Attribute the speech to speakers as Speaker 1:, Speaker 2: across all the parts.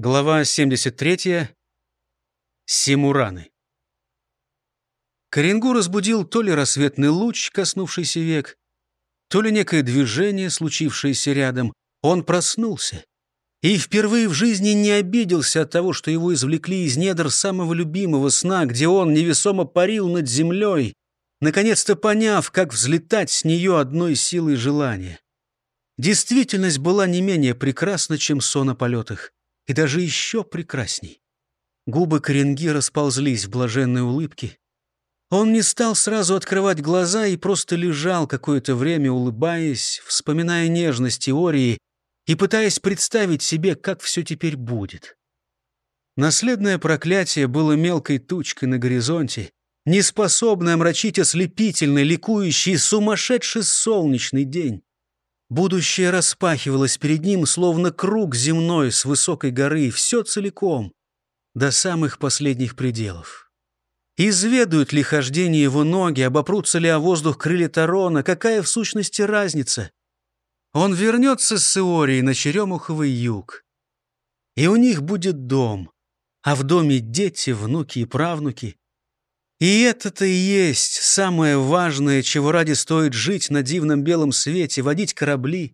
Speaker 1: Глава 73. Симураны. Коренгу разбудил то ли рассветный луч, коснувшийся век, то ли некое движение, случившееся рядом. Он проснулся и впервые в жизни не обиделся от того, что его извлекли из недр самого любимого сна, где он невесомо парил над землей, наконец-то поняв, как взлетать с нее одной силой желания. Действительность была не менее прекрасна, чем сон о полетах и даже еще прекрасней. Губы Коренги расползлись в блаженной улыбке. Он не стал сразу открывать глаза и просто лежал какое-то время, улыбаясь, вспоминая нежность теории и пытаясь представить себе, как все теперь будет. Наследное проклятие было мелкой тучкой на горизонте, неспособное омрачить ослепительный, ликующий, сумасшедший солнечный день. Будущее распахивалось перед ним, словно круг земной с высокой горы, все целиком, до самых последних пределов. Изведают ли хождение его ноги, обопрутся ли о воздух крылья Тарона, какая в сущности разница? Он вернется с Иорией на Черемуховый юг, и у них будет дом, а в доме дети, внуки и правнуки. И это-то и есть самое важное, чего ради стоит жить на дивном белом свете, водить корабли,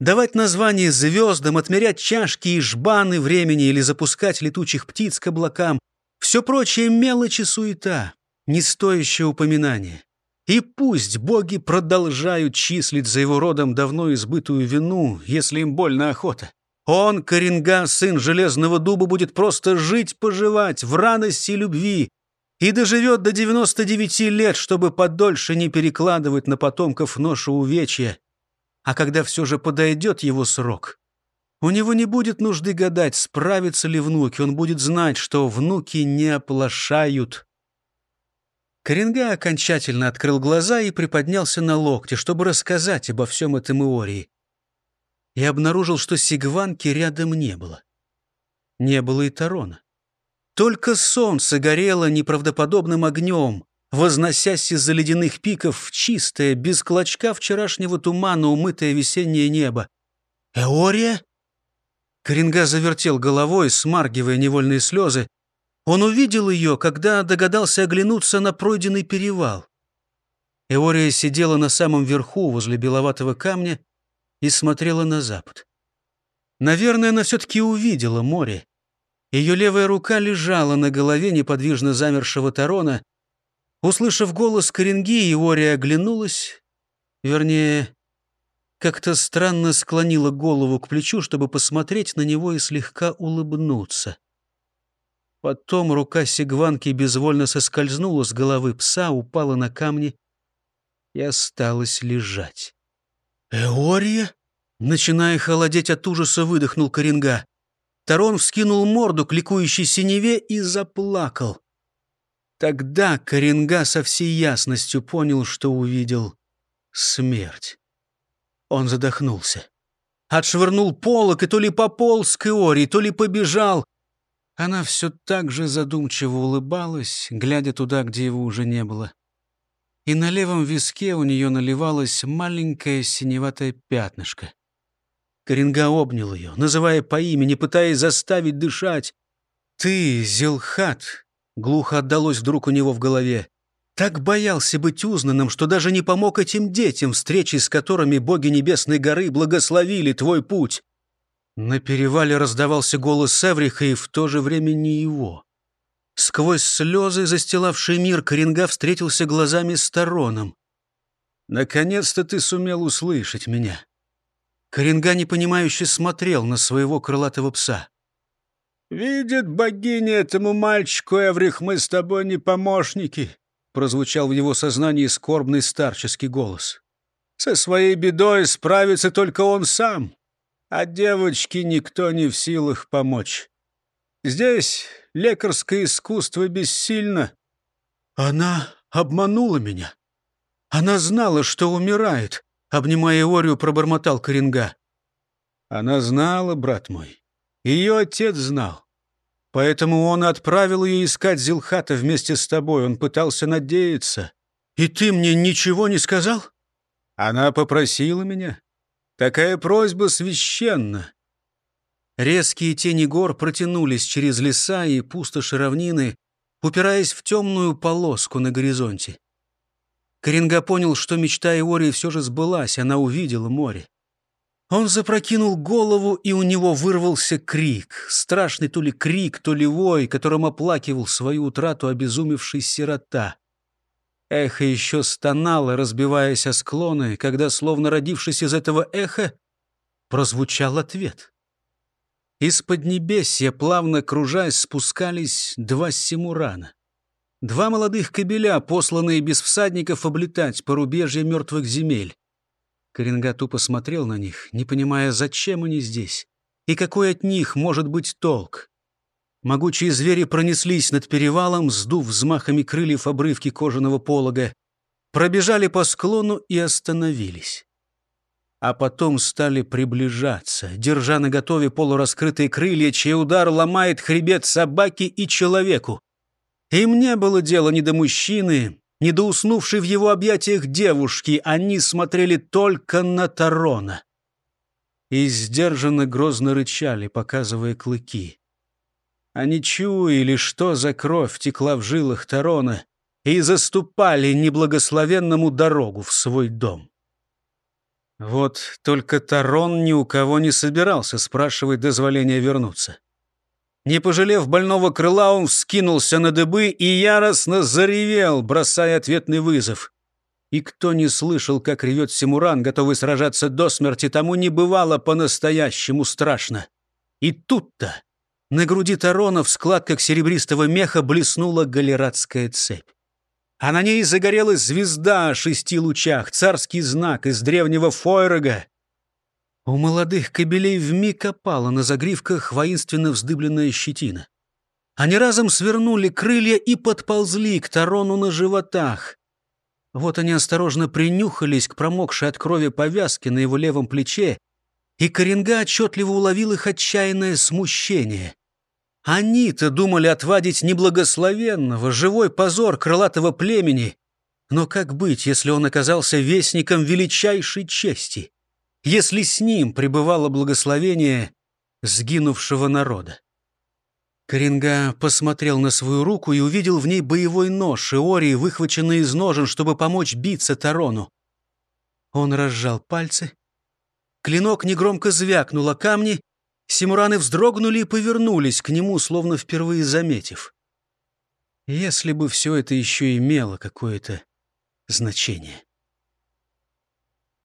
Speaker 1: давать названия звездам, отмерять чашки и жбаны времени или запускать летучих птиц к облакам. Все прочее мелочи суета, не стоящее упоминания. И пусть боги продолжают числить за его родом давно избытую вину, если им больно охота. Он, Коренга, сын Железного Дуба, будет просто жить-поживать в радости и любви, и доживет до 99 лет, чтобы подольше не перекладывать на потомков ношу увечья. А когда все же подойдет его срок, у него не будет нужды гадать, справятся ли внуки, он будет знать, что внуки не оплошают. Коренга окончательно открыл глаза и приподнялся на локте, чтобы рассказать обо всем этом Иории. И обнаружил, что Сигванки рядом не было. Не было и Тарона. Только солнце горело неправдоподобным огнем, возносясь из-за ледяных пиков в чистое, без клочка вчерашнего тумана умытое весеннее небо. «Эория?» Коренга завертел головой, смаргивая невольные слезы. Он увидел ее, когда догадался оглянуться на пройденный перевал. Эория сидела на самом верху, возле беловатого камня, и смотрела на запад. Наверное, она все-таки увидела море. Ее левая рука лежала на голове неподвижно замершего Тарона. Услышав голос Коренги, Иория оглянулась, вернее, как-то странно склонила голову к плечу, чтобы посмотреть на него и слегка улыбнуться. Потом рука Сигванки безвольно соскользнула с головы пса, упала на камни и осталась лежать. «Эория?» Начиная холодеть от ужаса, выдохнул Коренга. Тарон вскинул морду к ликующей синеве и заплакал. Тогда Коренга со всей ясностью понял, что увидел смерть. Он задохнулся. Отшвырнул полок и то ли пополз к Иори, то ли побежал. Она все так же задумчиво улыбалась, глядя туда, где его уже не было. И на левом виске у нее наливалось маленькое синеватое пятнышко. Коренга обнял ее, называя по имени, пытаясь заставить дышать. «Ты, Зелхат!» — глухо отдалось вдруг у него в голове. Так боялся быть узнанным, что даже не помог этим детям, встречи с которыми боги Небесной горы благословили твой путь. На перевале раздавался голос Севриха, и в то же время не его. Сквозь слезы, застилавшие мир, Коренга встретился глазами с Тароном. «Наконец-то ты сумел услышать меня. Коренга непонимающе смотрел на своего крылатого пса.
Speaker 2: «Видит богиня этому мальчику, Эврих, мы с тобой не помощники», прозвучал в его сознании скорбный старческий голос. «Со своей бедой справится только он сам, а девочке никто не в силах помочь. Здесь лекарское искусство бессильно».
Speaker 1: «Она обманула меня. Она знала, что умирает», Обнимая Орию, пробормотал Коренга.
Speaker 2: Она знала, брат мой. Ее отец знал. Поэтому он отправил ее искать Зилхата вместе с тобой. Он пытался надеяться.
Speaker 1: И ты мне ничего не сказал?
Speaker 2: Она попросила меня. Такая просьба священна.
Speaker 1: Резкие тени гор протянулись через леса и пустоши равнины, упираясь в темную полоску на горизонте. Коренга понял, что мечта Иории все же сбылась, она увидела море. Он запрокинул голову, и у него вырвался крик. Страшный то ли крик, то ли вой, которым оплакивал свою утрату обезумевший сирота. Эхо еще стонало, разбиваясь о склоны, когда, словно родившись из этого эха, прозвучал ответ. Из-под небесья, плавно кружась, спускались два симурана. Два молодых кобеля, посланные без всадников облетать по рубежье мертвых земель. Коренга тупо смотрел на них, не понимая, зачем они здесь и какой от них может быть толк. Могучие звери пронеслись над перевалом, сдув взмахами крыльев обрывки кожаного полога, пробежали по склону и остановились. А потом стали приближаться, держа наготове полураскрытые крылья, чей удар ломает хребет собаки и человеку. Им не было дела ни до мужчины, ни до уснувшей в его объятиях девушки. Они смотрели только на Тарона. И сдержанно грозно рычали, показывая клыки. Они чуяли, что за кровь текла в жилах Тарона, и заступали неблагословенному дорогу в свой дом. Вот только Тарон ни у кого не собирался спрашивать дозволения вернуться. Не пожалев больного крыла, он вскинулся на дыбы и яростно заревел, бросая ответный вызов. И кто не слышал, как ревет Симуран, готовый сражаться до смерти, тому не бывало по-настоящему страшно. И тут-то на груди Тарона в складках серебристого меха блеснула галератская цепь. А на ней загорелась звезда о шести лучах, царский знак из древнего Фойрога, у молодых кобелей вмиг опала на загривках воинственно вздыбленная щетина. Они разом свернули крылья и подползли к Тарону на животах. Вот они осторожно принюхались к промокшей от крови повязке на его левом плече, и Коренга отчетливо уловил их отчаянное смущение. Они-то думали отвадить неблагословенного, живой позор крылатого племени. Но как быть, если он оказался вестником величайшей чести? Если с ним пребывало благословение сгинувшего народа. Коренга посмотрел на свою руку и увидел в ней боевой нож Иории, выхваченный из ножен, чтобы помочь биться Тарону. Он разжал пальцы. Клинок негромко звякнул о камни, Симураны вздрогнули и повернулись к нему, словно впервые заметив. Если бы все это еще имело какое-то значение.